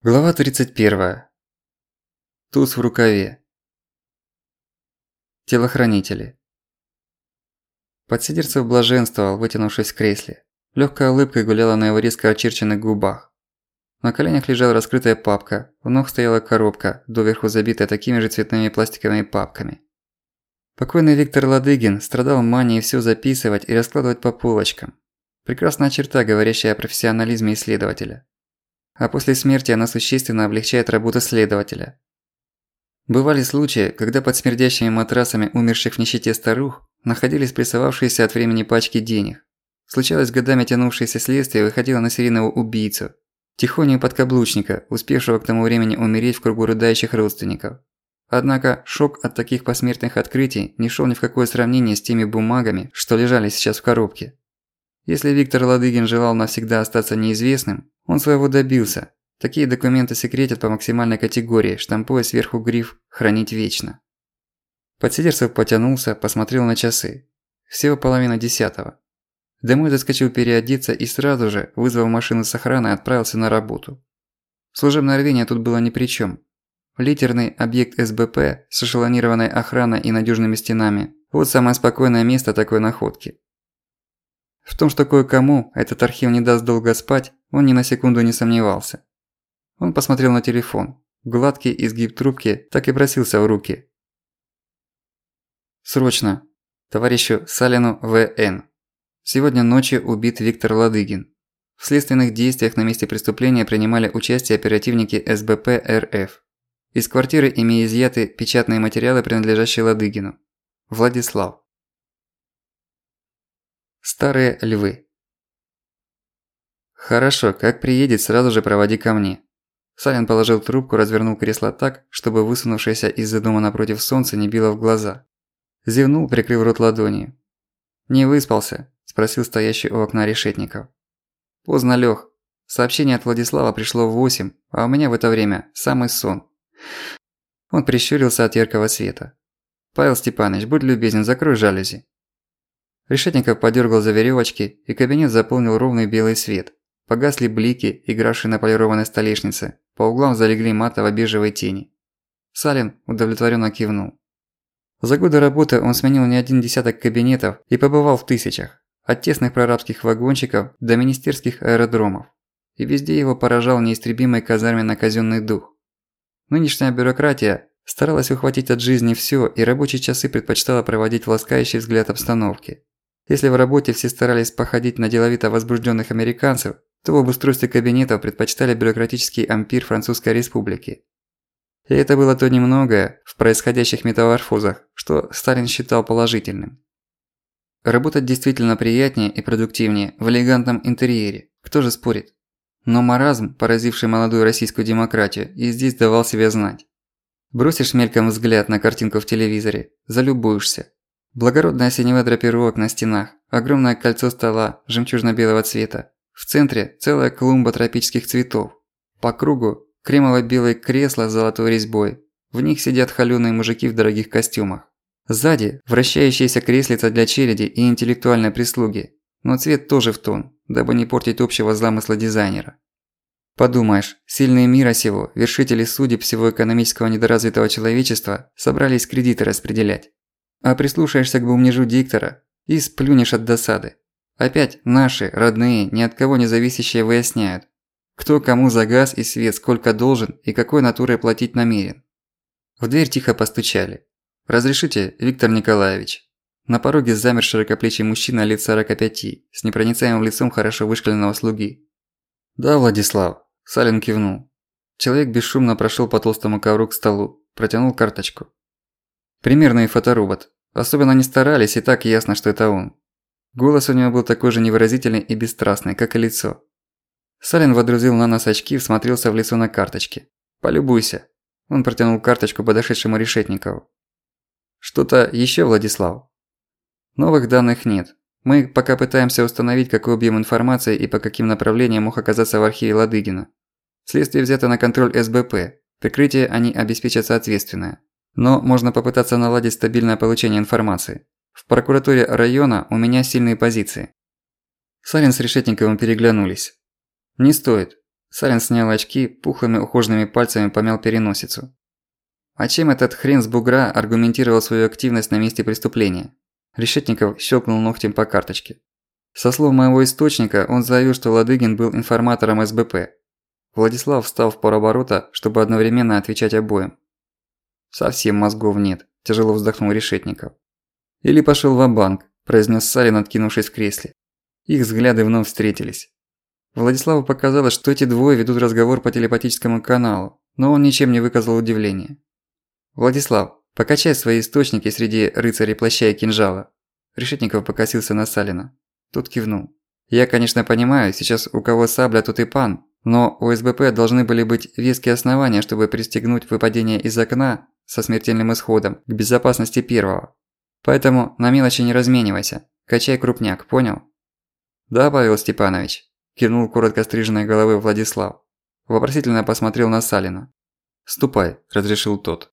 Глава 31. Туз в рукаве. Телохранители. Подсидерцев блаженствовал, вытянувшись в кресле. Лёгкая улыбка гуляла на его резко очерченных губах. На коленях лежала раскрытая папка, у ног стояла коробка, доверху забитая такими же цветными пластиковыми папками. Покойный Виктор Ладыгин страдал манией всё записывать и раскладывать по полочкам. Прекрасная черта, говорящая о профессионализме исследователя а после смерти она существенно облегчает работу следователя. Бывали случаи, когда под смердящими матрасами умерших в нищете старух находились прессовавшиеся от времени пачки денег. Случалось, годами тянувшееся следствие выходило на серийного убийцу, тихоню подкаблучника, успевшего к тому времени умереть в кругу рыдающих родственников. Однако шок от таких посмертных открытий не шел ни в какое сравнение с теми бумагами, что лежали сейчас в коробке. Если Виктор Ладыгин желал навсегда остаться неизвестным, он своего добился. Такие документы секретят по максимальной категории, штампуя сверху гриф «Хранить вечно». Подсидерцев потянулся, посмотрел на часы. Всего половина десятого. Домой заскочил переодеться и сразу же, вызвав машину с охраной, отправился на работу. Служебное рвение тут было ни при чем. Литерный объект СБП с эшелонированной охраной и надежными стенами – вот самое спокойное место такой находки. В том, что кое-кому этот архив не даст долго спать, он ни на секунду не сомневался. Он посмотрел на телефон. Гладкий изгиб трубки так и просился в руки. «Срочно! Товарищу Салину В.Н. Сегодня ночью убит Виктор Ладыгин. В следственных действиях на месте преступления принимали участие оперативники СБП РФ. Из квартиры ими изъяты печатные материалы, принадлежащие Ладыгину. Владислав. Старые львы. «Хорошо, как приедет, сразу же проводи ко мне». Салин положил трубку, развернул кресло так, чтобы высунувшееся из-за дома напротив солнца не било в глаза. Зевнул, прикрыв рот ладонью. «Не выспался?» – спросил стоящий у окна решетников. «Поздно лёг. Сообщение от Владислава пришло в восемь, а у меня в это время самый сон». Он прищурился от яркого света. «Павел Степанович, будь любезен, закрой жалюзи». Решетников подергал за веревочки, и кабинет заполнил ровный белый свет. Погасли блики, игравшие на полированной столешнице. По углам залегли матово-бежевые тени. Салин удовлетворенно кивнул. За годы работы он сменил не один десяток кабинетов и побывал в тысячах. От тесных прорабских вагончиков до министерских аэродромов. И везде его поражал неистребимый казарменно-казённый дух. Нынешняя бюрократия старалась ухватить от жизни всё и рабочие часы предпочитала проводить в ласкающий взгляд обстановки. Если в работе все старались походить на деловито возбужденных американцев, то в обустройстве кабинетов предпочитали бюрократический ампир Французской Республики. И это было то немногое в происходящих метаморфозах, что Сталин считал положительным. Работать действительно приятнее и продуктивнее в элегантном интерьере, кто же спорит. Но маразм, поразивший молодую российскую демократию, и здесь давал себя знать. Бросишь мельком взгляд на картинку в телевизоре, залюбуешься. Благородная синева драпировок на стенах, огромное кольцо стола жемчужно-белого цвета. В центре целая клумба тропических цветов. По кругу кремово-белые кресла с золотой резьбой. В них сидят холёные мужики в дорогих костюмах. Сзади вращающиеся креслица для череди и интеллектуальной прислуги. Но цвет тоже в тон, дабы не портить общего замысла дизайнера. Подумаешь, сильные мира сего, вершители судеб всего экономического недоразвитого человечества собрались кредиты распределять. А прислушаешься к бумнежу диктора и сплюнешь от досады. Опять наши, родные, ни от кого не зависящие выясняют, кто кому за газ и свет сколько должен и какой натурой платить намерен. В дверь тихо постучали. «Разрешите, Виктор Николаевич?» На пороге замер широкоплечий мужчина лет 45, с непроницаемым лицом хорошо вышкаленного слуги. «Да, Владислав», – Салин кивнул. Человек бесшумно прошел по толстому ковру к столу, протянул карточку. Примерный фоторобот. Особенно не старались, и так ясно, что это он. Голос у него был такой же невыразительный и бесстрастный, как и лицо. Салин водрузил на нос очки и всмотрелся в лицо на карточке. «Полюбуйся». Он протянул карточку подошедшему Решетникову. «Что-то ещё, Владислав?» «Новых данных нет. Мы пока пытаемся установить, какой объем информации и по каким направлениям мог оказаться в архиве Ладыгина. Следствие взято на контроль СБП. Прикрытие они обеспечат соответственное. Но можно попытаться наладить стабильное получение информации. В прокуратуре района у меня сильные позиции. Салин с Решетниковым переглянулись. «Не стоит. Салин снял очки, пухлыми ухоженными пальцами помял переносицу. А чем этот хрен с бугра аргументировал свою активность на месте преступления? Решетников щелкнул ногтем по карточке. Со слов моего источника, он заявил, что Ладыгин был информатором СБП. Владислав встал в полоборота, чтобы одновременно отвечать обоим. «Совсем мозгов нет», – тяжело вздохнул Решетников. «Или пошёл в банк произнес Салин, откинувшись в кресле. Их взгляды вновь встретились. Владиславу показалось, что эти двое ведут разговор по телепатическому каналу, но он ничем не выказал удивления. «Владислав, покачай свои источники среди рыцарей плаща и кинжала». Решетников покосился на Салина. Тут кивнул. «Я, конечно, понимаю, сейчас у кого сабля, тут и пан, но у СБП должны были быть веские основания, чтобы пристегнуть выпадение из окна со смертельным исходом к безопасности первого. Поэтому на мелочи не разменивайся. Качай крупняк, понял? Да, Павел Степанович. Кивнул коротко стриженной головой Владислав. Вопросительно посмотрел на Салина. «Ступай», – разрешил тот.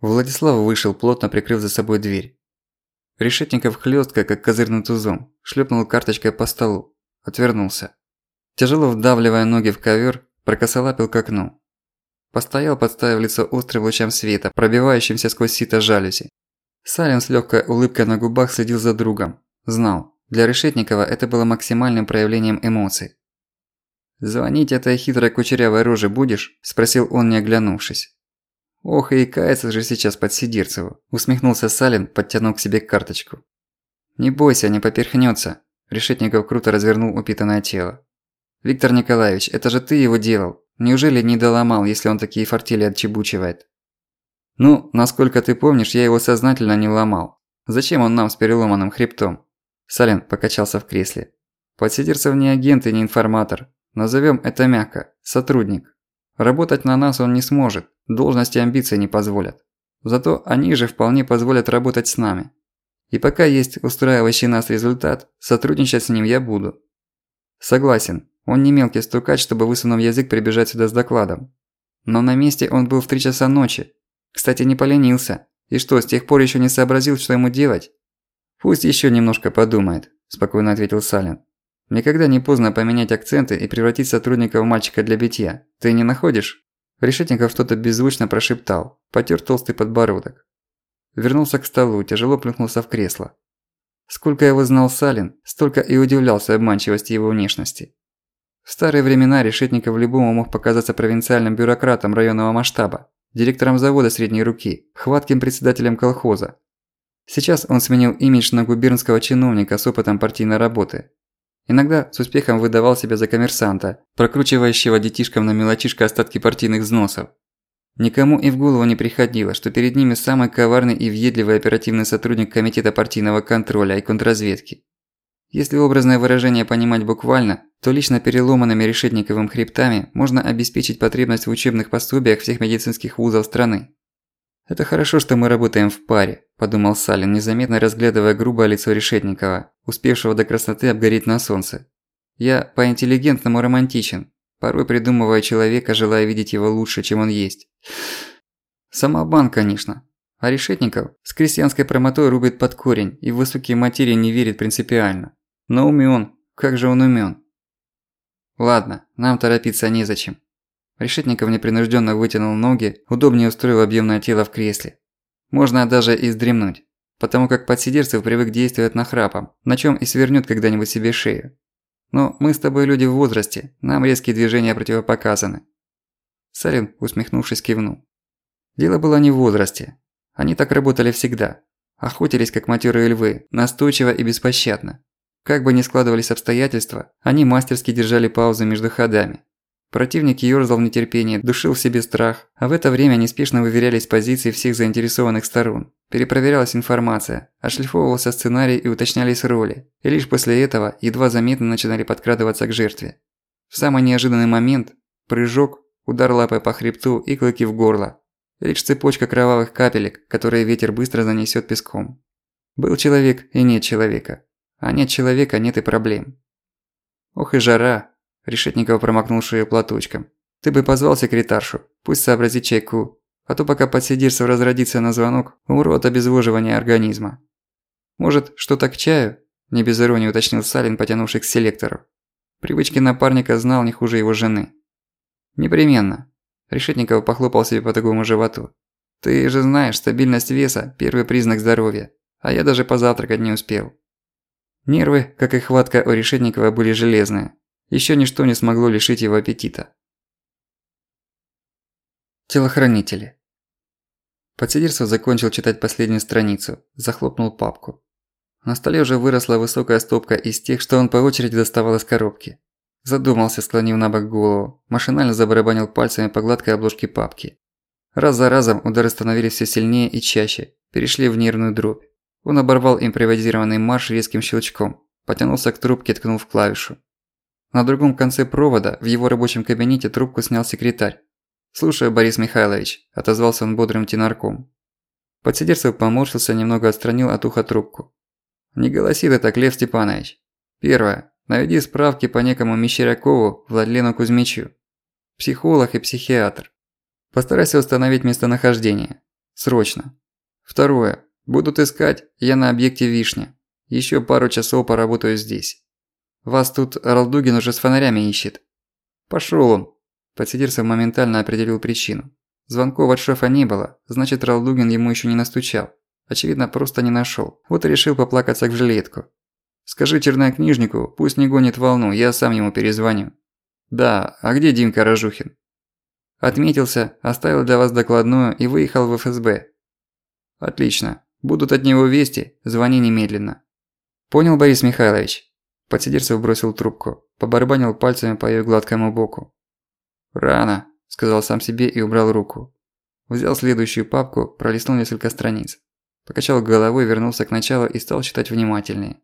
Владислав вышел, плотно прикрыв за собой дверь. Решетников хлёстко, как козырным тузом, шлепнул карточкой по столу. Отвернулся. Тяжело вдавливая ноги в ковер, прокосолапил к окну. Постоял, подставив лицо острым лучам света, пробивающимся сквозь сито жалюзи. Салин с легкой улыбкой на губах следил за другом. Знал, для Решетникова это было максимальным проявлением эмоций. «Звонить этой хитрой кучерявой роже будешь?» – спросил он, не оглянувшись. «Ох, и кается же сейчас под Сидирцеву», – усмехнулся Салин, подтянув к себе карточку. «Не бойся, не поперхнется. Решетников круто развернул упитанное тело. «Виктор Николаевич, это же ты его делал. Неужели не доломал, если он такие фортели отчебучивает?» Ну, насколько ты помнишь, я его сознательно не ломал. Зачем он нам с переломанным хребтом? Сален покачался в кресле. Подсидерцев не агент и не информатор. Назовем это мягко. Сотрудник. Работать на нас он не сможет. Должности и амбиции не позволят. Зато они же вполне позволят работать с нами. И пока есть устраивающий нас результат, сотрудничать с ним я буду. Согласен, он не мелкий стукач, чтобы высунув язык прибежать сюда с докладом. Но на месте он был в три часа ночи, кстати, не поленился. И что, с тех пор еще не сообразил, что ему делать? Пусть еще немножко подумает, спокойно ответил Салин. Никогда не поздно поменять акценты и превратить сотрудника в мальчика для битья. Ты не находишь? Решетников что-то беззвучно прошептал, потер толстый подбородок. Вернулся к столу, тяжело плюхнулся в кресло. Сколько его знал Салин, столько и удивлялся обманчивости его внешности. В старые времена Решетников любому мог показаться провинциальным бюрократом районного масштаба, директором завода средней руки, хватким председателем колхоза. Сейчас он сменил имидж на губернского чиновника с опытом партийной работы. Иногда с успехом выдавал себя за коммерсанта, прокручивающего детишкам на мелочишко остатки партийных взносов. Никому и в голову не приходило, что перед ними самый коварный и въедливый оперативный сотрудник Комитета партийного контроля и контрразведки. Если образное выражение понимать буквально, то лично переломанными решетниковым хребтами можно обеспечить потребность в учебных пособиях всех медицинских вузов страны. «Это хорошо, что мы работаем в паре», – подумал Салин, незаметно разглядывая грубое лицо Решетникова, успевшего до красоты обгореть на солнце. «Я по-интеллигентному романтичен, порой придумывая человека, желая видеть его лучше, чем он есть. Самобан, конечно. А Решетников с крестьянской промотой рубит под корень и в высокие материи не верит принципиально. Но умён, как же он умён. Ладно, нам торопиться незачем. Решетников непринужденно вытянул ноги, удобнее устроив объемное тело в кресле. Можно даже и вздремнуть, потому как подсидерцев привык действовать нахрапом, на чем и свернет когда-нибудь себе шею. Но мы с тобой люди в возрасте, нам резкие движения противопоказаны. Салин, усмехнувшись, кивнул. Дело было не в возрасте. Они так работали всегда. Охотились как матерые львы, настойчиво и беспощадно. Как бы ни складывались обстоятельства, они мастерски держали паузы между ходами. Противник ёрзал в нетерпении, душил в себе страх, а в это время неспешно выверялись позиции всех заинтересованных сторон. Перепроверялась информация, отшлифовывался сценарий и уточнялись роли. И лишь после этого едва заметно начинали подкрадываться к жертве. В самый неожиданный момент – прыжок, удар лапой по хребту и клыки в горло. Лишь цепочка кровавых капелек, которые ветер быстро занесет песком. Был человек и нет человека. А нет человека, нет и проблем. Ох и жара. Решетников промокнул шею платочком. Ты бы позвал секретаршу, пусть сообразит чайку. А то пока подсидишься разродиться на звонок, умру от обезвоживания организма. Может, что-то к чаю? Не без иронии уточнил Салин, потянувшись к селектору. Привычки напарника знал не хуже его жены. Непременно. Решетников похлопал себе по такому животу. Ты же знаешь, стабильность веса – первый признак здоровья. А я даже позавтракать не успел. Нервы, как и хватка у Решетникова, были железные. Еще ничто не смогло лишить его аппетита. Телохранители. Подсидерцев закончил читать последнюю страницу, захлопнул папку. На столе уже выросла высокая стопка из тех, что он по очереди доставал из коробки. Задумался, склонив на бок голову, машинально забарабанил пальцами по гладкой обложке папки. Раз за разом удары становились все сильнее и чаще, перешли в нервную дробь. Он оборвал импровизированный марш резким щелчком, потянулся к трубке, ткнув клавишу. На другом конце провода, в его рабочем кабинете, трубку снял секретарь. «Слушаю, Борис Михайлович», – отозвался он бодрым тенарком. Подсидерцев поморщился, немного отстранил от уха трубку. «Не голоси ты так, Лев Степанович. Первое. Наведи справки по некому Мещерякову Владлену Кузьмичу. Психолог и психиатр. Постарайся установить местонахождение. Срочно. Второе. Будут искать, я на объекте Вишня. Еще пару часов поработаю здесь. Вас тут Ралдугин уже с фонарями ищет. Пошёл он. Подсидерцев моментально определил причину. Звонков от шефа не было, значит Ралдугин ему еще не настучал. Очевидно, просто не нашел. Вот и решил поплакаться в жилетку. Скажи чернокнижнику, пусть не гонит волну, я сам ему перезвоню. Да, а где Димка Рожухин? Отметился, оставил для вас докладную и выехал в ФСБ. Отлично. Будут от него вести, звони немедленно. Понял, Борис Михайлович? Подсидерцев бросил трубку, побарабанил пальцами по её гладкому боку. «Рано», – сказал сам себе и убрал руку. Взял следующую папку, пролистнул несколько страниц. Покачал головой, вернулся к началу и стал читать внимательнее.